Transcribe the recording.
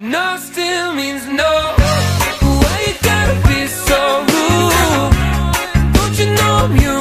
No still means no. Why you gotta be so rude Don't you know I'm you